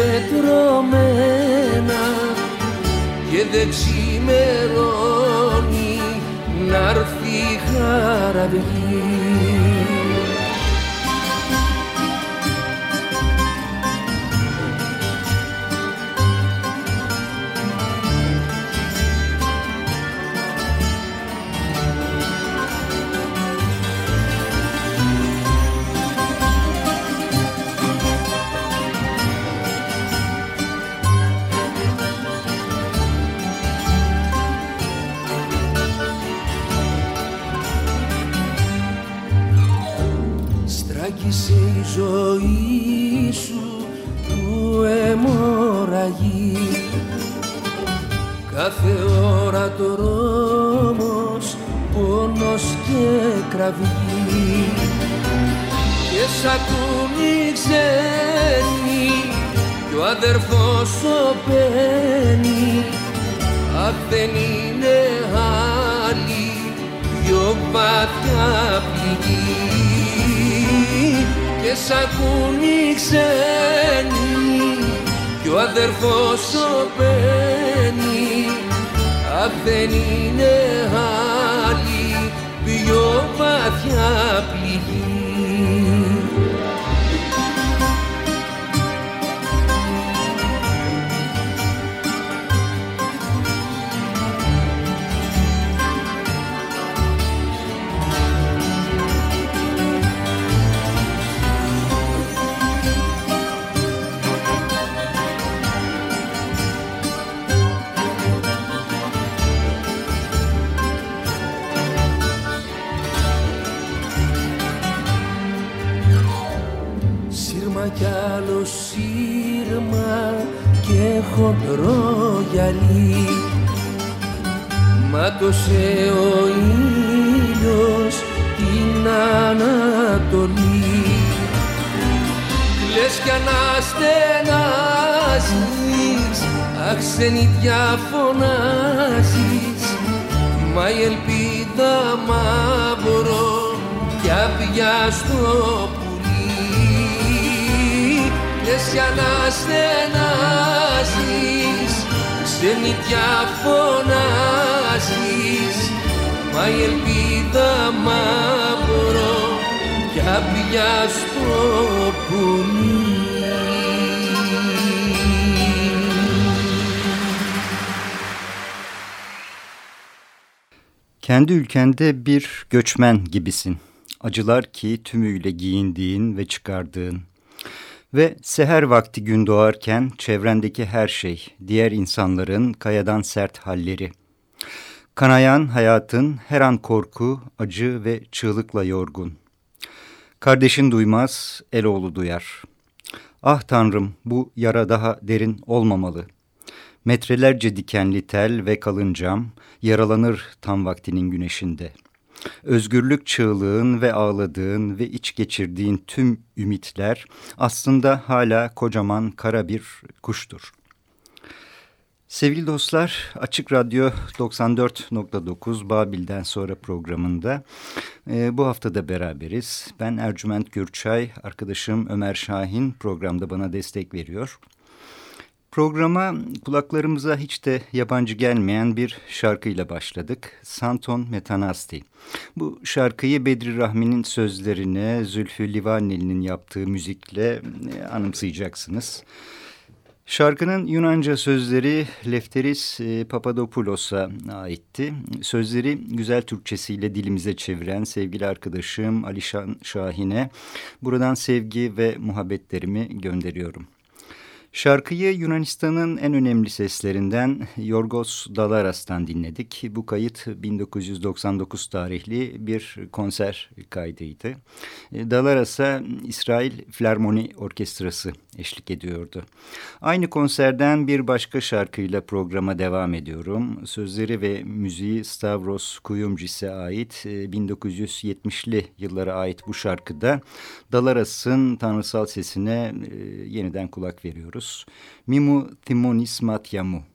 πετρωμένα και δεν ξημερώνει να'ρθει χαραυγή Στράκησε η ζωή σου που αιμορραγεί κάθε ώρα το ρόμος πόνος και κραυγή. Και σ' ακούνε ξένοι κι ο αδερφός σωπαίνει αχ δεν είναι άλλη πιο βαθιά πληγή και σ' ακούνε ξένοι κι ο αδερφός σωπαίνει αχ δεν είναι άλλη πιο βαθιά χοντρό γυαλί. Μάτωσε ο ήλιος την Ανατολή. Λες κι αναστενάζεις Αχ ξενιτιά φωνάζεις. Μα η ελπίδα μαύρο κι απειά στο πουλί Λες κι αναστενάζεις Ξενιτιά φωνάζεις Μα η ελπίδα μαύρο κι απειά στο πουλί Kendi ülkende bir göçmen gibisin. Acılar ki tümüyle giyindiğin ve çıkardığın. Ve seher vakti gün doğarken çevrendeki her şey, diğer insanların kayadan sert halleri. Kanayan hayatın her an korku, acı ve çığlıkla yorgun. Kardeşin duymaz, eloğlu duyar. Ah tanrım bu yara daha derin olmamalı. Metrelerce dikenli tel ve kalın cam yaralanır tam vaktinin güneşinde. Özgürlük çığlığın ve ağladığın ve iç geçirdiğin tüm ümitler aslında hala kocaman kara bir kuştur. Sevgili dostlar, Açık Radyo 94.9 Babil'den sonra programında e, bu hafta da beraberiz. Ben Ercüment Gürçay, arkadaşım Ömer Şahin programda bana destek veriyor. Programa kulaklarımıza hiç de yabancı gelmeyen bir şarkıyla başladık. Santon Metanasti. Bu şarkıyı Bedri Rahmi'nin sözlerine Zülfü Livaneli'nin yaptığı müzikle e, anımsayacaksınız. Şarkının Yunanca sözleri Lefteris e, Papadopoulos'a aitti. Sözleri güzel Türkçesiyle dilimize çeviren sevgili arkadaşım Alişan Şahin'e buradan sevgi ve muhabbetlerimi gönderiyorum. Şarkıyı Yunanistan'ın en önemli seslerinden Yorgos Dalaras'tan dinledik. Bu kayıt 1999 tarihli bir konser kaydıydı. Dalaras'a İsrail Flermoni Orkestrası eşlik ediyordu. Aynı konserden bir başka şarkıyla programa devam ediyorum. Sözleri ve müziği Stavros Kuyumcis'e ait 1970'li yıllara ait bu şarkıda Dalaras'ın tanrısal sesine e, yeniden kulak veriyoruz. «Μη μου θυμώνεις μάτια μου».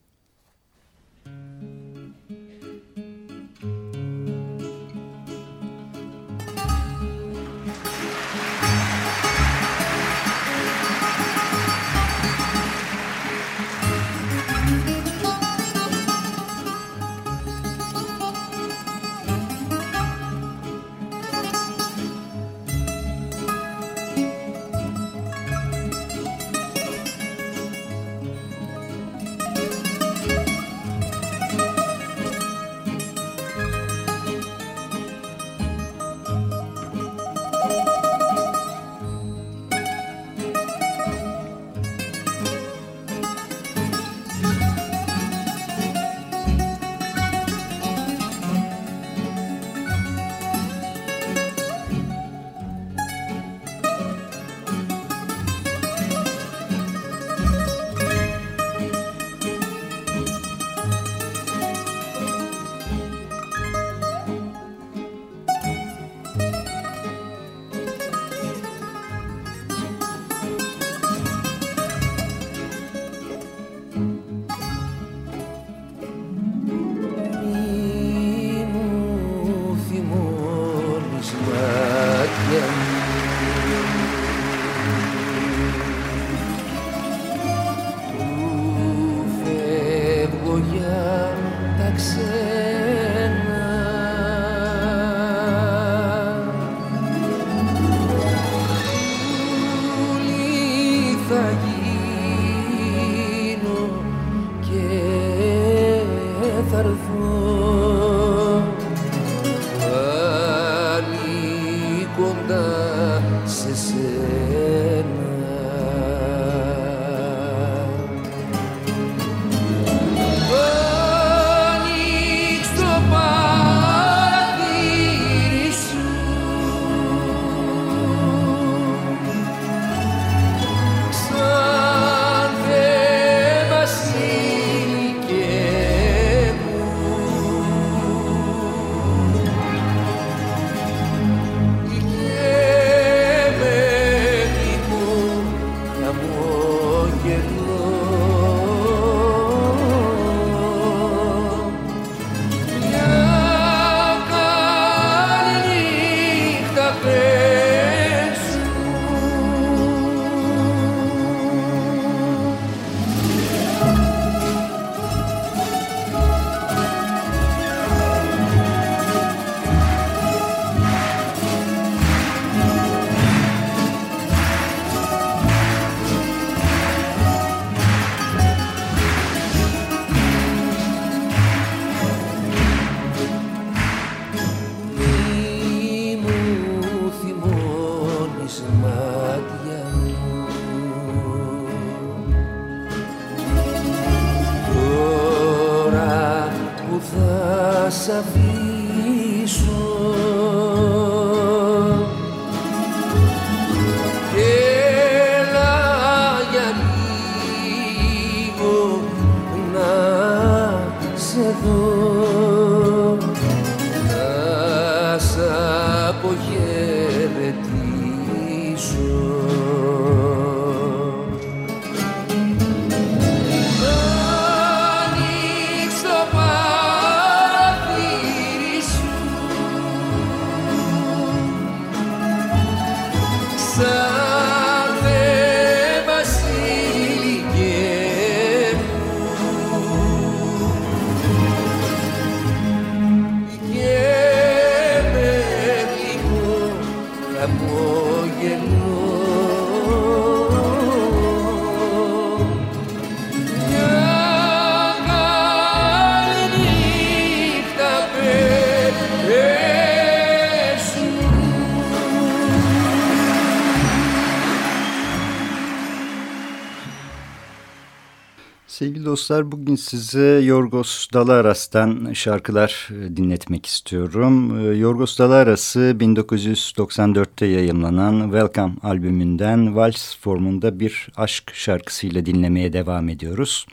Dostlar bugün size Yorgos Dalaras'tan şarkılar e, dinletmek istiyorum. E, Yorgos Dalaras'ı 1994'te yayımlanan Welcome albümünden Vals formunda bir aşk şarkısıyla dinlemeye devam ediyoruz.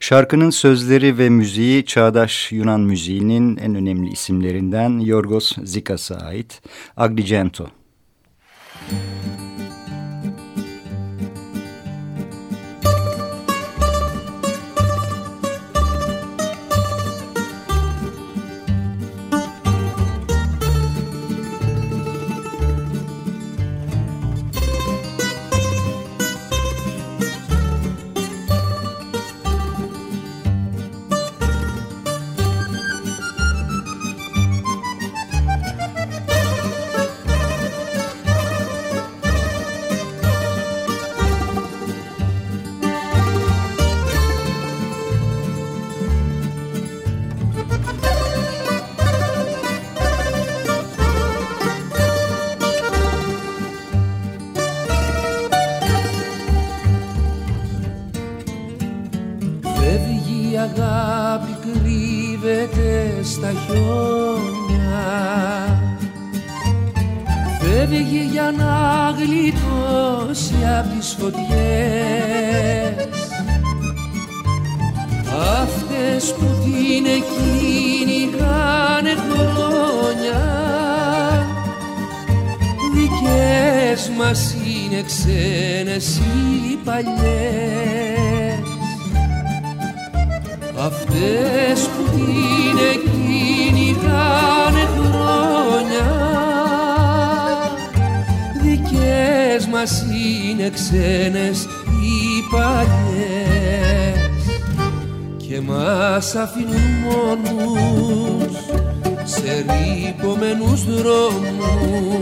Şarkının sözleri ve müziği çağdaş Yunan müziğinin en önemli isimlerinden Yorgos Zikas'a ait Agrigento. Müzik αυτές που την κυνηγάνε χρόνια. Δικές μας είναι ξένες οι παλιές. Και μας αφήνουν μόνους σε ρήπομενους δρόμους.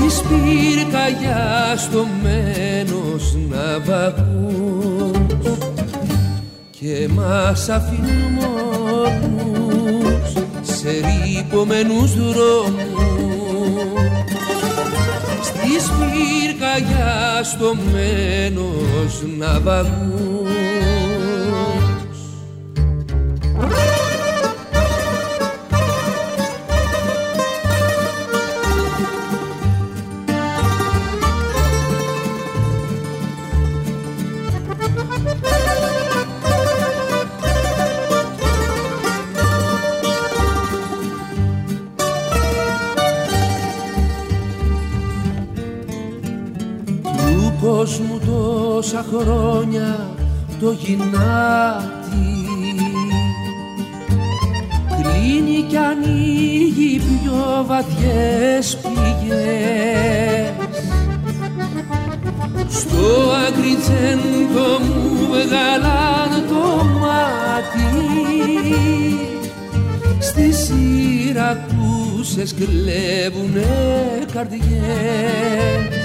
Της πυρκαγιάς στο μένος ναυαγούς και μας αφήνουν μόνους σε ρήπομενους δρόμους. Στις πυρκαγιάς στο μένος ναυαγούς τόσα χρόνια το γυνάτι. Κλείνει κι ανοίγει πιο βαθιές πηγές. Στο αγκριτζέντο μου βγάλαν το μάτι. Στη Σιρακούσες κλέβουνε καρδιές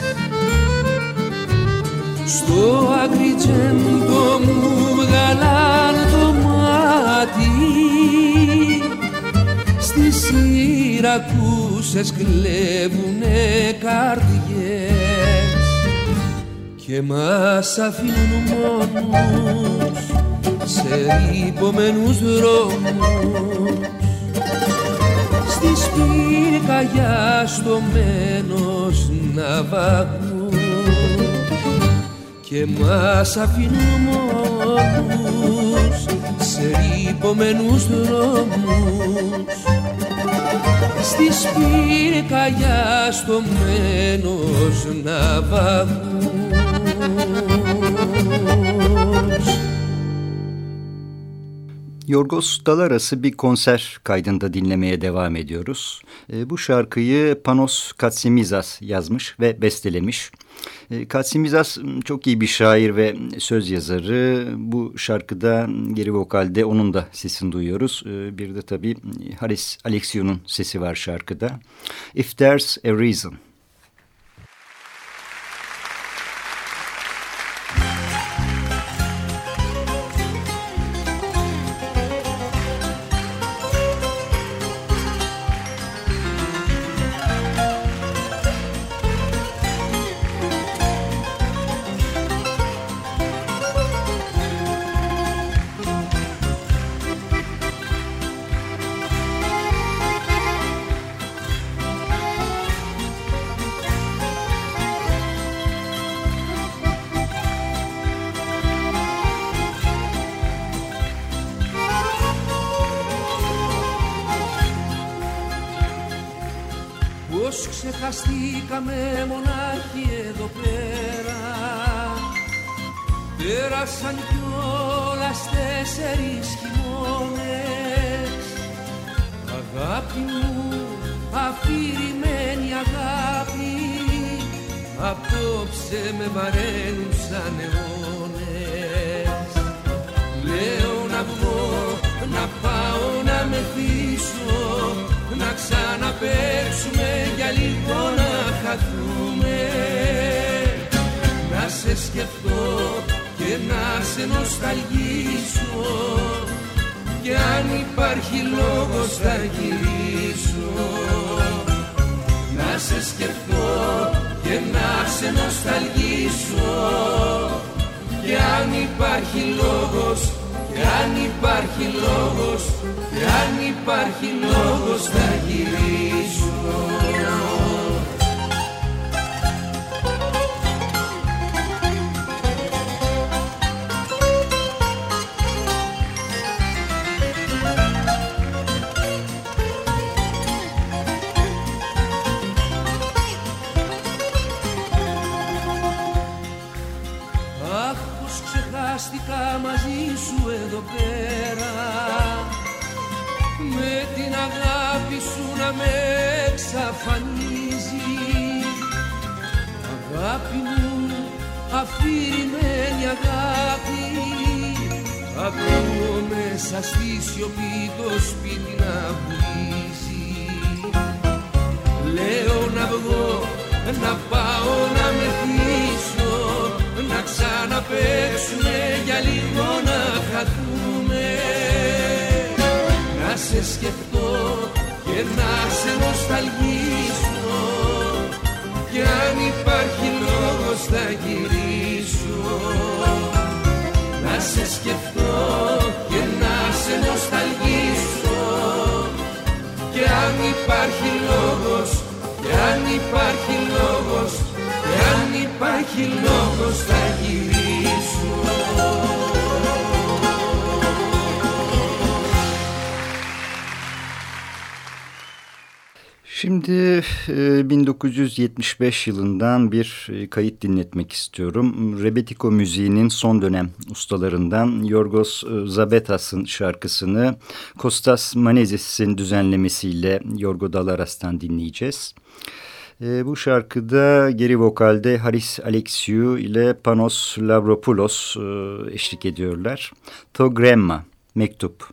στο αγριτζέντο μου βγαλάν το μάτι. Στη Σιρακούσες κλέβουνε καρδιές και μας αφήνουν μόνους σε ρήπομενους δρόμους. Στη σπίρκαγιά στο μένος ναυαγού και μας αφήνουν μόνους σε ρήπομενους δρόμους στη σπίρκαγιά στο μένος ναυαγούς Yorgos Dalaras'ı bir konser kaydında dinlemeye devam ediyoruz. E, bu şarkıyı Panos Katsimizas yazmış ve bestelemiş. E, Katsimizas çok iyi bir şair ve söz yazarı. Bu şarkıda geri vokalde onun da sesini duyuyoruz. E, bir de tabii Haris Alexiou'nun sesi var şarkıda. If There's a Reason. Πως ξεχαστήκαμε μονάχοι εδώ πέρα. Πέρασαν κιόλας τέσσερις χειμώνες. Αγάπη μου, αφηρημένη αγάπη Απόψε με βαραίνουν σαν αιώνες. Λέω να βγω, να πάω να μεθύσω Να ξαναπέξουμε για λίγο να χαθούμε. Να σε σκεφτώ και να σε νοσταλγήσω και αν υπάρχει λόγος θα γυρίσω. Να σε σκεφτώ και να σε νοσταλγήσω και αν υπάρχει λόγος και αν υπάρχει λόγος και αν υπάρχει λόγος θα γυρίσω εξαφανίζει. Αγάπη μου, αφηρημένη αγάπη Ακούω μέσα στη σιωπή το σπίτι να βουλίζει Λέω να βγω, να πάω να μεθύσω Να ξαναπέξουμε για λίγο να χαθούμε. Να σε σκεφτώ και να σε νοσταλγήσω κι αν υπάρχει λόγος θα γυρίσω. Να σε σκεφτώ και να σε νοσταλγήσω και αν υπάρχει λόγος και αν υπάρχει λόγος και αν υπάρχει λόγος θα γυρίσω Şimdi 1975 e, yılından bir e, kayıt dinletmek istiyorum. Rebetiko müziğinin son dönem ustalarından Yorgos e, Zabetas'ın şarkısını Kostas Manezis'in düzenlemesiyle Yorgo Dalaras'tan dinleyeceğiz. Bu şarkıda geri vokalde Haris Alexiou ile Panos Lavropoulos eşlik ediyorlar. To Grandma, Mektup.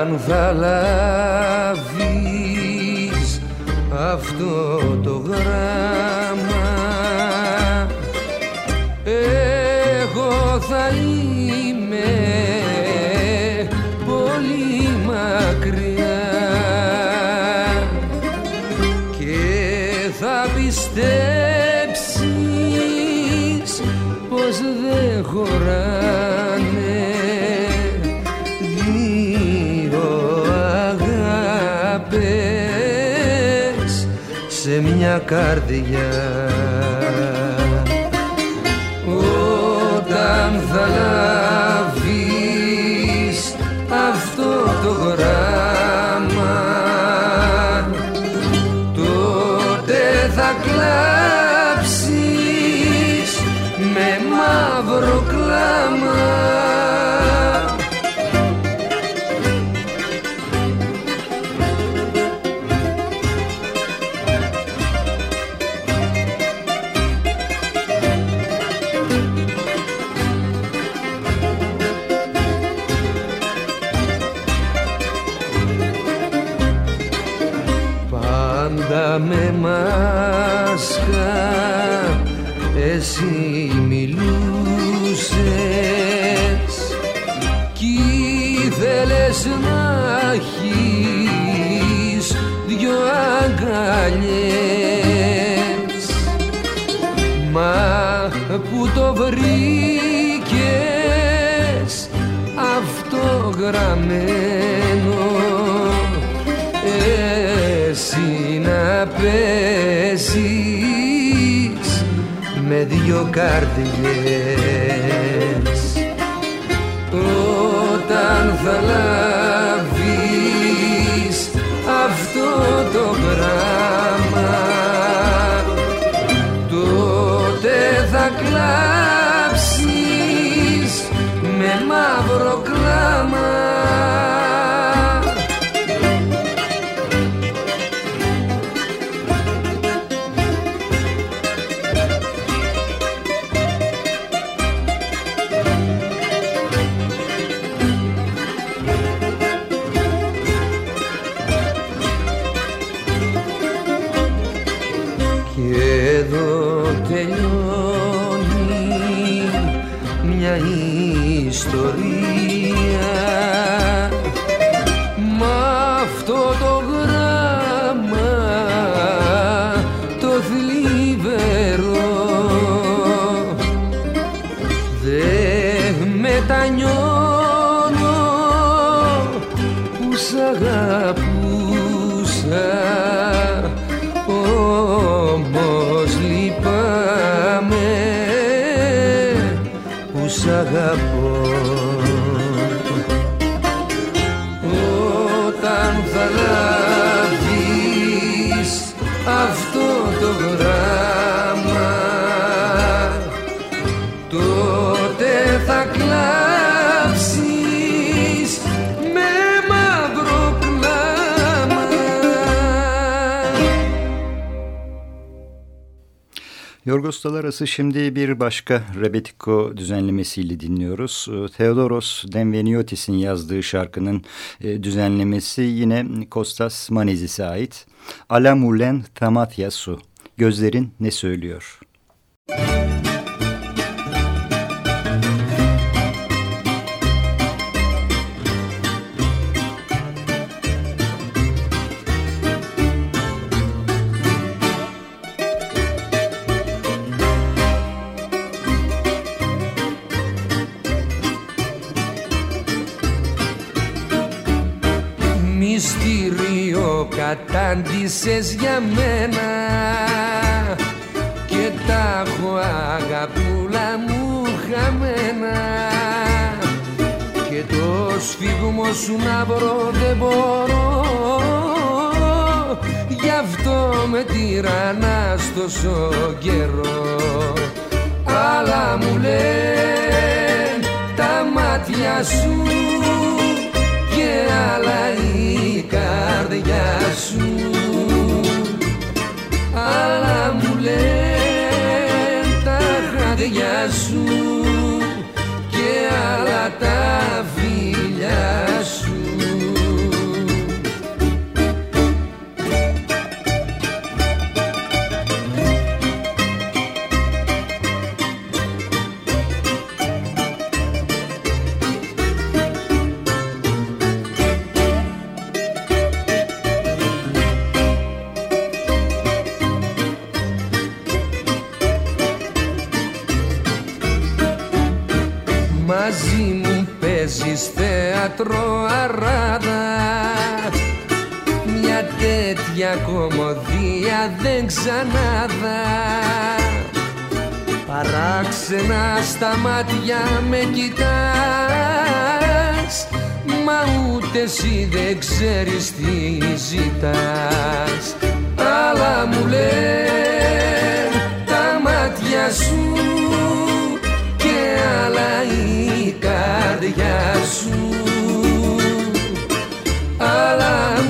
Όταν θα λάβεις αυτό το γράμμα μια καρδιά. Όταν θα μα που το βρήκες γραμμένο. Εσύ να παίζεις με δυο καρδιές. Όταν θα Yorgoslar arası şimdi bir başka Rebetiko düzenlemesiyle dinliyoruz. Ee, Theodoros Denveniotis'in yazdığı şarkının e, düzenlemesi yine Kostas Manizis'e ait. Alamulen Tamatyasu, Gözlerin Ne Söylüyor? Müzik κατάντησες για μένα και τα έχω αγαπούλα μου χαμένα. Και το σφίγμο σου να βρω δεν μπορώ. Γι' αυτό με τυραννάς τόσο καιρό. Αλλά μου λένε τα μάτια σου και άλλα η καρδιά σου. Αλλά μου λένε τα χάδια σου και άλλα τα θέατρο αράδα. Μια τέτοια κομμωδία δεν ξανάδα. Παράξενα στα μάτια με κοιτάς Μα ούτες εσύ δεν ξέρεις τι ζητάς. Αλλά μου λένε τα μάτια σου και άλλα η καρδιά σου time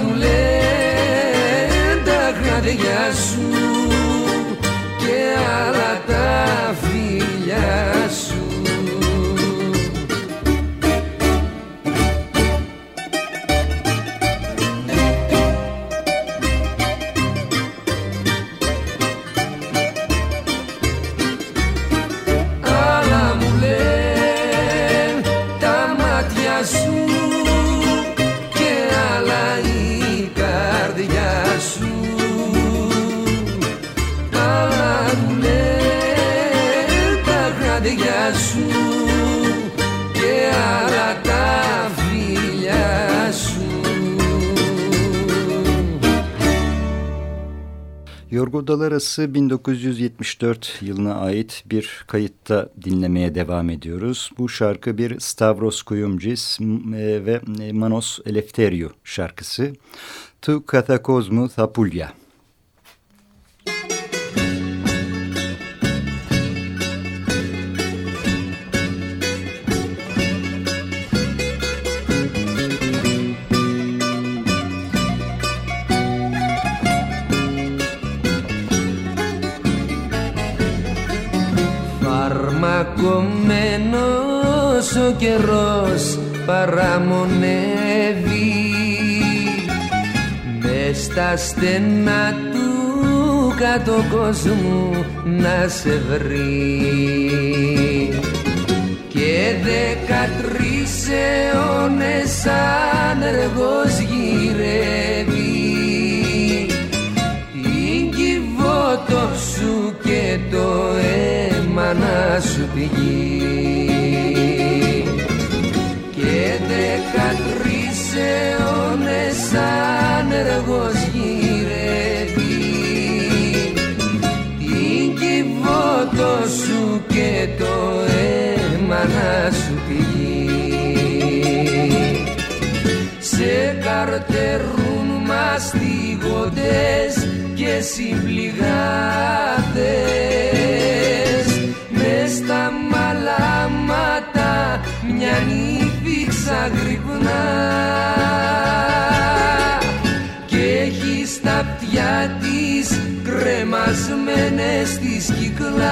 Yorgo Dalarası 1974 yılına ait bir kayıtta dinlemeye devam ediyoruz. Bu şarkı bir Stavros Kuyumcis e, ve Manos Eleftheriou şarkısı. Tu Katakozmu Thapulya. Καιρός παραμονεύει. Μες στα στενά του κάτω κόσμου να σε βρει. Και δεκατρεις αιώνες άνεργος γυρεύει. Την κυβότο σου και το αίμα να σου πηγεί. και δεκατρεις αιώνες άνεργος γυρεύει. Την κυβότο σου και το αίμα να σου πηγεί. Σε καρτερούν μαστιγωτές και συμπληγάτες. Μες στα μαλάματα μια νύφη ξαγρυπνά και έχει στα πτιά της κρεμασμένες τις κυκλάδες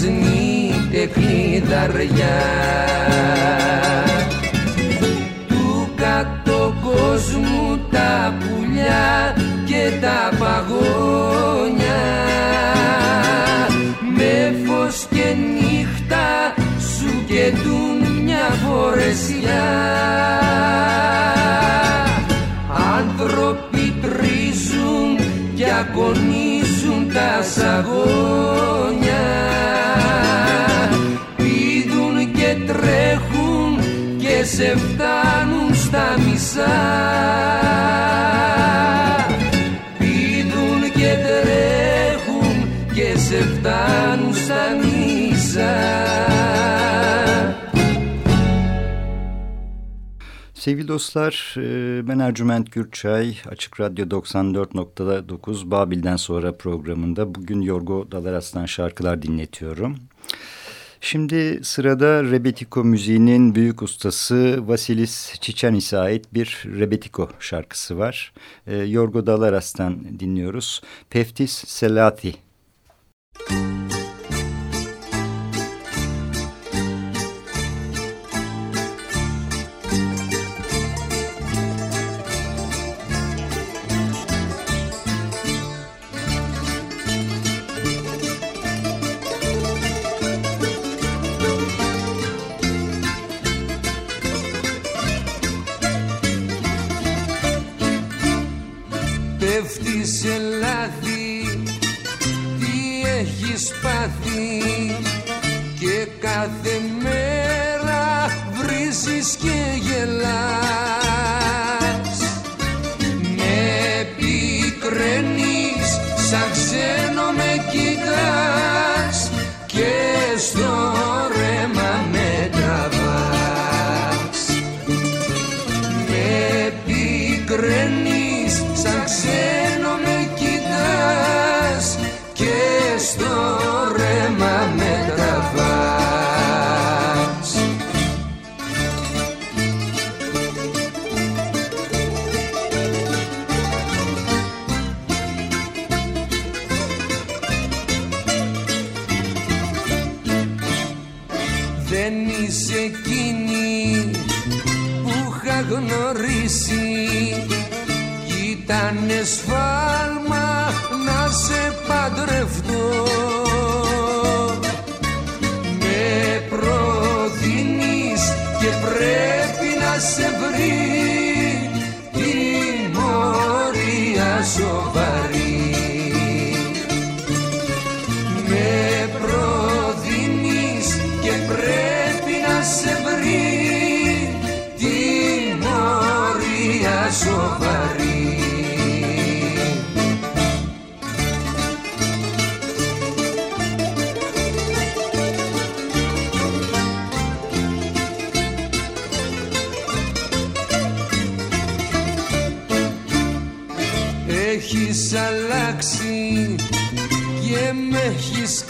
θα βρεις μήτε κλειδαριά του κάτω κόσμου τα πουλιά και τα παγόνια. Με φως και νύχτα σου καιτούν μια φορεσιά. Άνθρωποι τρίζουν και ακονίζουν τα σαγόνια σε φτάνουν στα μισά πηδούν και τρέχουν και σε φτάνουν στα μισά Sevgili dostlar, e, ben Ercüment Gürçay, Açık Radyo 94.9 Babil'den sonra programında bugün Yorgo Dalaras'tan şarkılar dinletiyorum. Şimdi sırada Rebetiko müziğinin büyük ustası Vasilis Çiçanis'e ait bir Rebetiko şarkısı var. E, Yorgo Dalaras'tan dinliyoruz. Peftis Selati. Müzik Yeah.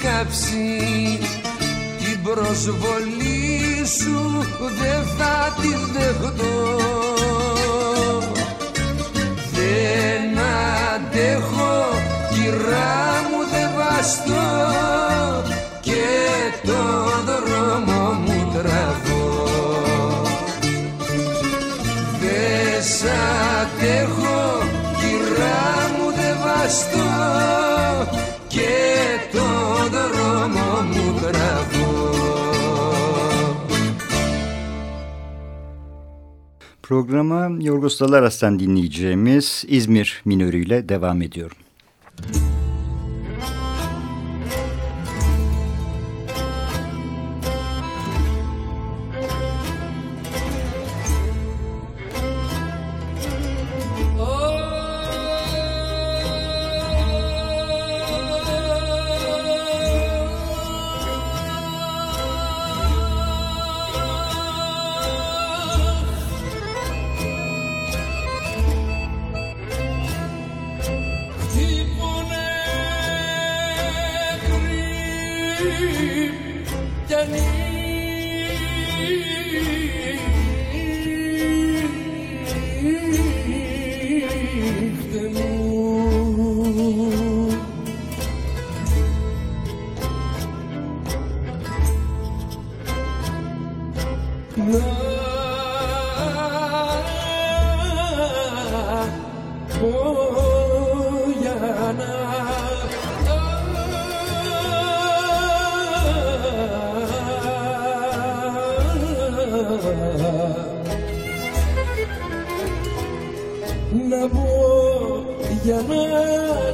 κάψει την προσβολή σου δεν Programa Yorgos Dalaras'tan dinleyeceğimiz İzmir minörüyle devam ediyorum. να πω για να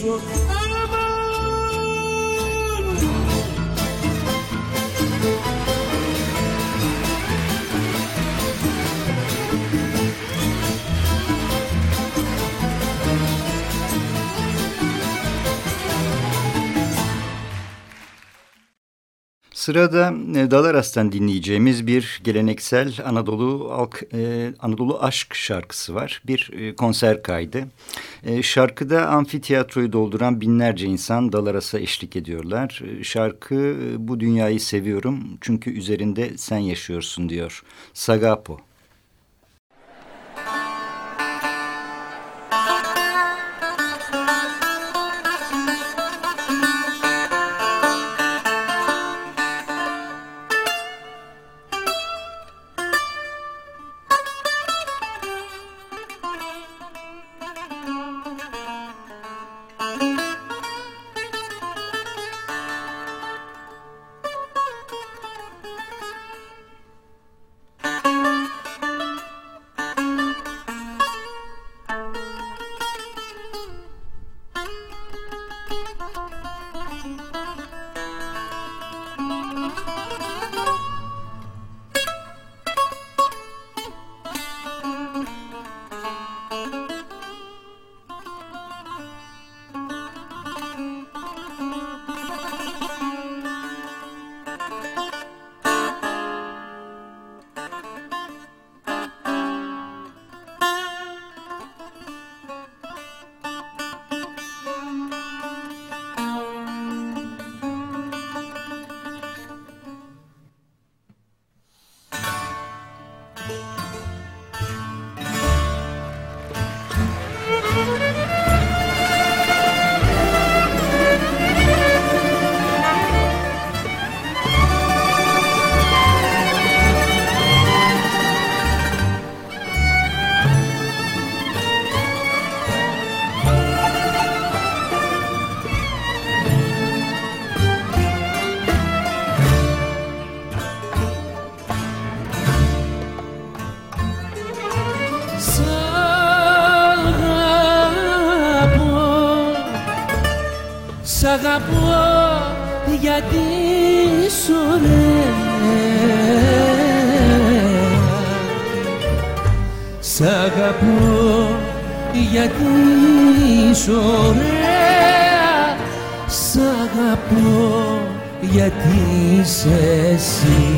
说 Sırada e, Dalaras'tan dinleyeceğimiz bir geleneksel Anadolu halk, e, Anadolu aşk şarkısı var. Bir e, konser kaydı. E, şarkıda amfiteyatroyu dolduran binlerce insan Dalaras'a eşlik ediyorlar. Şarkı bu dünyayı seviyorum çünkü üzerinde sen yaşıyorsun diyor. Sagapo. Ωραία Σ' αγαπώ γιατί είσαι εσύ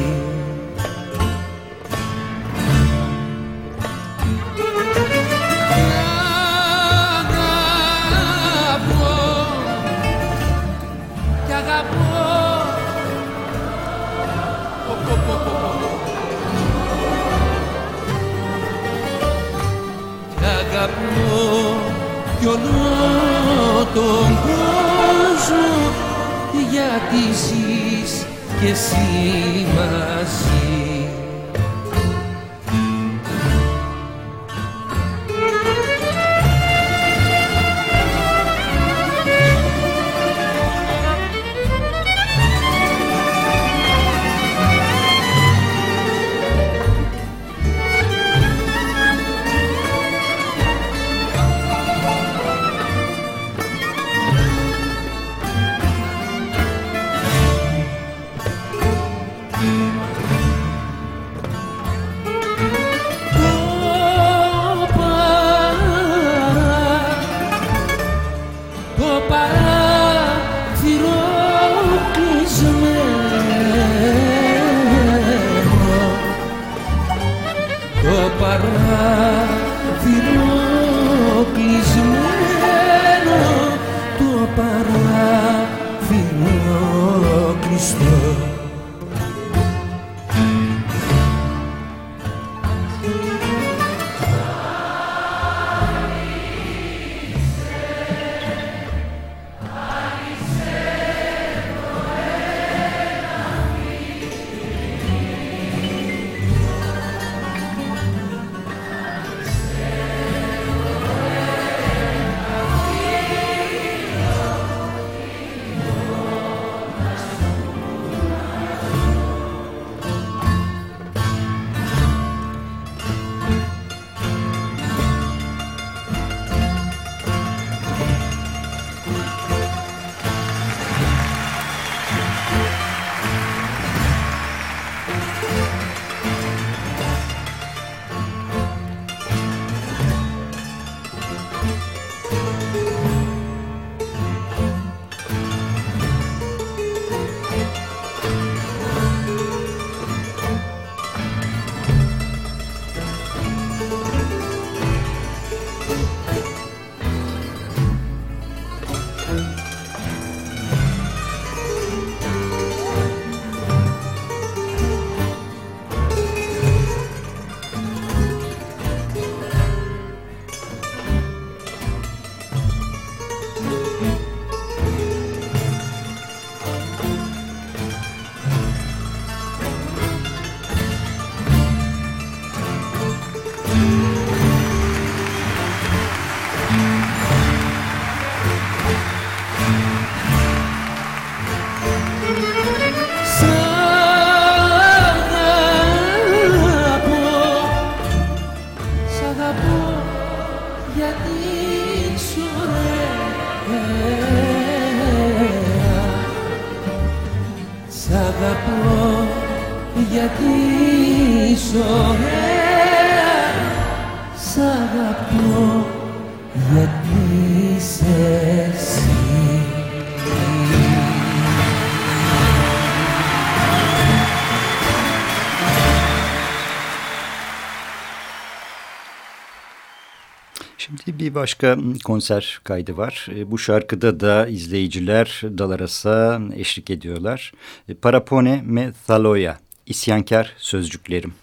bir başka konser kaydı var. E, Bu şarkıda da izleyiciler Dalaras'a eşlik ediyorlar. E, Parapone me Thaloya, isyankar sözcüklerim.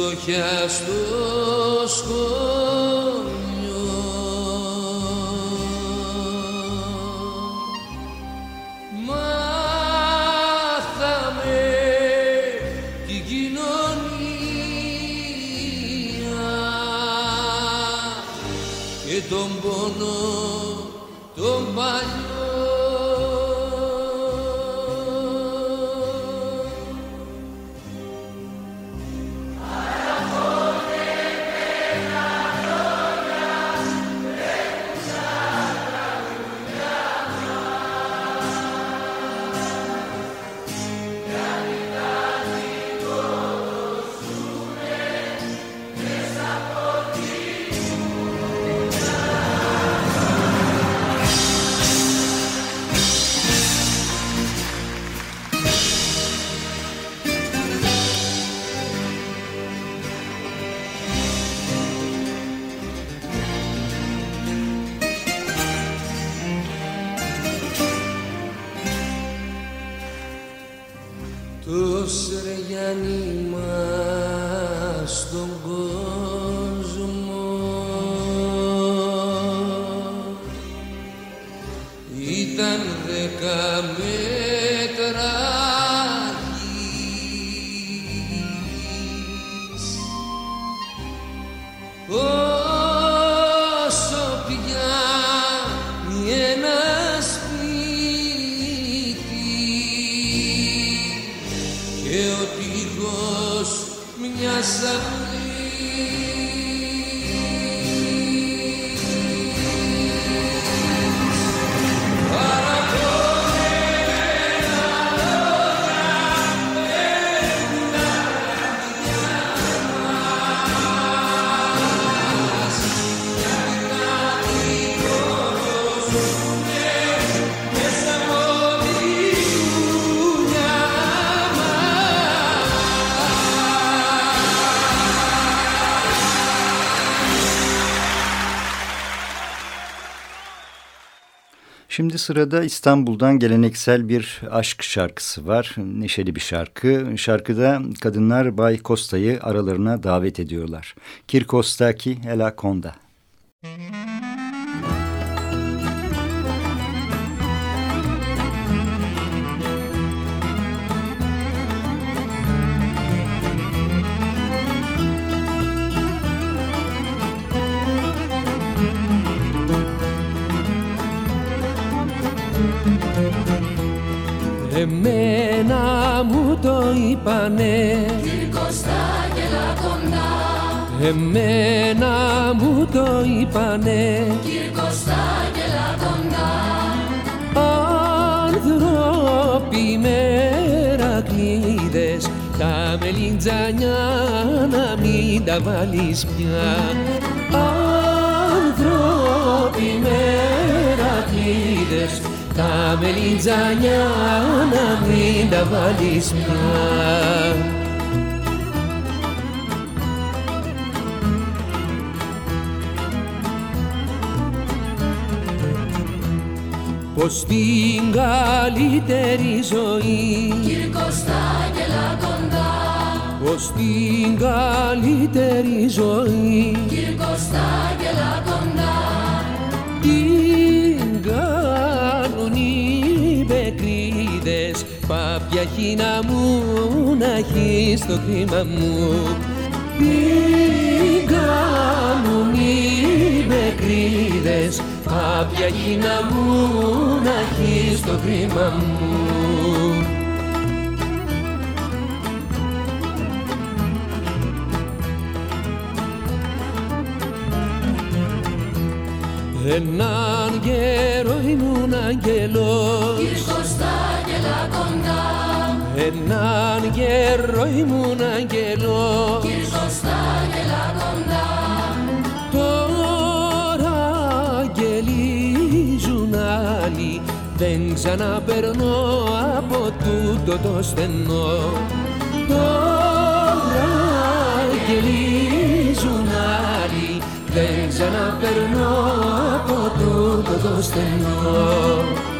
Στη φτωχιά Το Σεργιάννη μας στον κόσμο; Ήταν δέκα sırada İstanbul'dan geleneksel bir aşk şarkısı var. Neşeli bir şarkı. Şarkıda kadınlar Bay Costa'yı aralarına davet ediyorlar. Kirkostaki Ela Konda. Εμένα μου το είπανε. Εμένα μου το είπανε. Άνθρωποι μερακλείδες Τα μελιτζανιά να μην τα βάλεις πια. Άνθρωποι μερακλείδες τα μελιτζάνια να μην τα βάλεις πια. πως την καλύτερη ζωή. Κοντά. Πως την καλύτερη πάπια χίνα μου να έχεις το χρήμα μου. Την κάνουν οι πεκρίδες πάπια χίνα μου να έχεις το χρήμα μου. Έναν καιρό ήμουν αγγελός Κυρκοστάγελα κοντά. Έναν καιρό ήμουν αγγελός Κυρκοστάγελα κοντά. Τώρα αγγελίζουν άλλοι. Δεν ξαναπερνώ από τούτο το στενό. Τώρα αγγελίζουν άλλοι. Δεν ξαναπερνώ από τούτο το στενό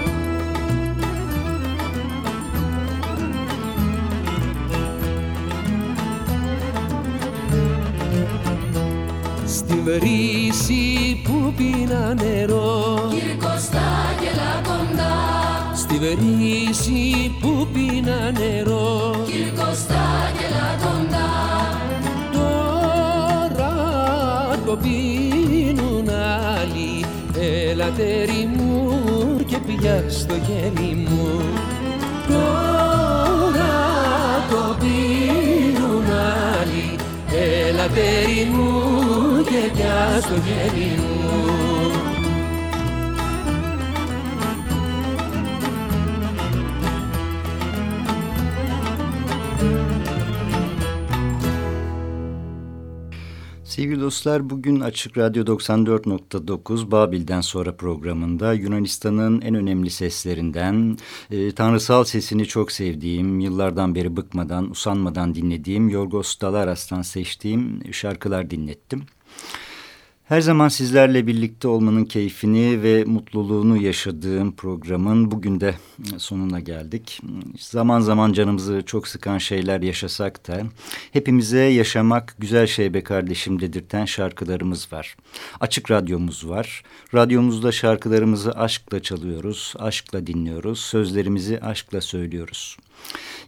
βρύση που πίνα νερό. Κυρκοστάγελα κοντά. Στη βρύση που πίνα νερό. Κυρκοστάγελα κοντά. Τώρα το πίνουν άλλοι. Έλα τέρι μου και πια στο χέρι μου. Τώρα το πίνουν άλλοι Έλα τέρι μου και πια στο χέρι μου Sevgili dostlar bugün Açık Radyo 94.9 Babil'den sonra programında Yunanistan'ın en önemli seslerinden e, tanrısal sesini çok sevdiğim, yıllardan beri bıkmadan, usanmadan dinlediğim Yorgos Dalaras'tan seçtiğim şarkılar dinlettim. Her zaman sizlerle birlikte olmanın keyfini ve mutluluğunu yaşadığım programın bugün de sonuna geldik. Zaman zaman canımızı çok sıkan şeyler yaşasak da hepimize yaşamak güzel şey be kardeşim dedirten şarkılarımız var. Açık radyomuz var. Radyomuzda şarkılarımızı aşkla çalıyoruz, aşkla dinliyoruz, sözlerimizi aşkla söylüyoruz.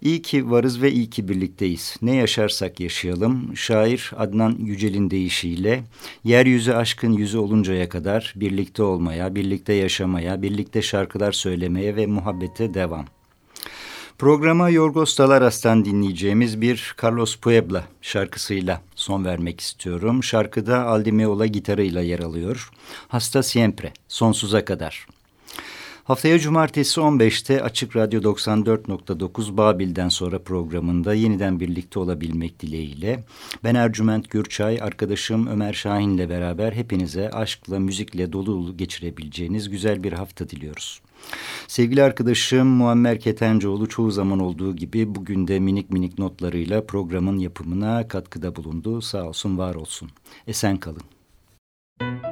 İyi ki varız ve iyi ki birlikteyiz. Ne yaşarsak yaşayalım. Şair Adnan Yücel'in deyişiyle yeryüzü aşkın yüzü oluncaya kadar birlikte olmaya, birlikte yaşamaya, birlikte şarkılar söylemeye ve muhabbete devam. Programa Yorgos Dalaras'tan dinleyeceğimiz bir Carlos Puebla şarkısıyla son vermek istiyorum. Şarkıda Aldi Meola gitarıyla yer alıyor. Hasta Siempre, sonsuza kadar. Haftaya cumartesi 15'te Açık Radyo 94.9 Babil'den sonra programında yeniden birlikte olabilmek dileğiyle ben Ercüment Gürçay, arkadaşım Ömer Şahin'le beraber hepinize aşkla, müzikle dolu dolu geçirebileceğiniz güzel bir hafta diliyoruz. Sevgili arkadaşım Muammer Ketencoğlu çoğu zaman olduğu gibi bugün de minik minik notlarıyla programın yapımına katkıda bulundu. Sağ olsun, var olsun. Esen kalın. aprendimos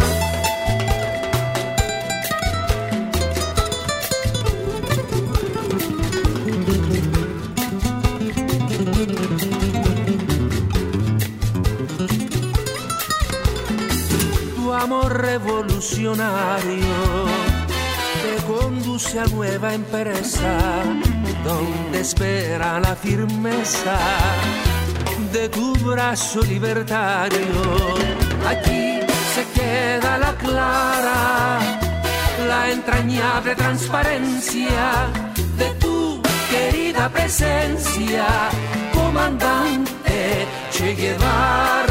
Te conduce a nueva empresa donde espera la firmeza de tu brazo libertario. Aquí se queda la clara, la entrañable transparencia de tu querida presencia, comandante Che Guevara.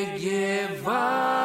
divine.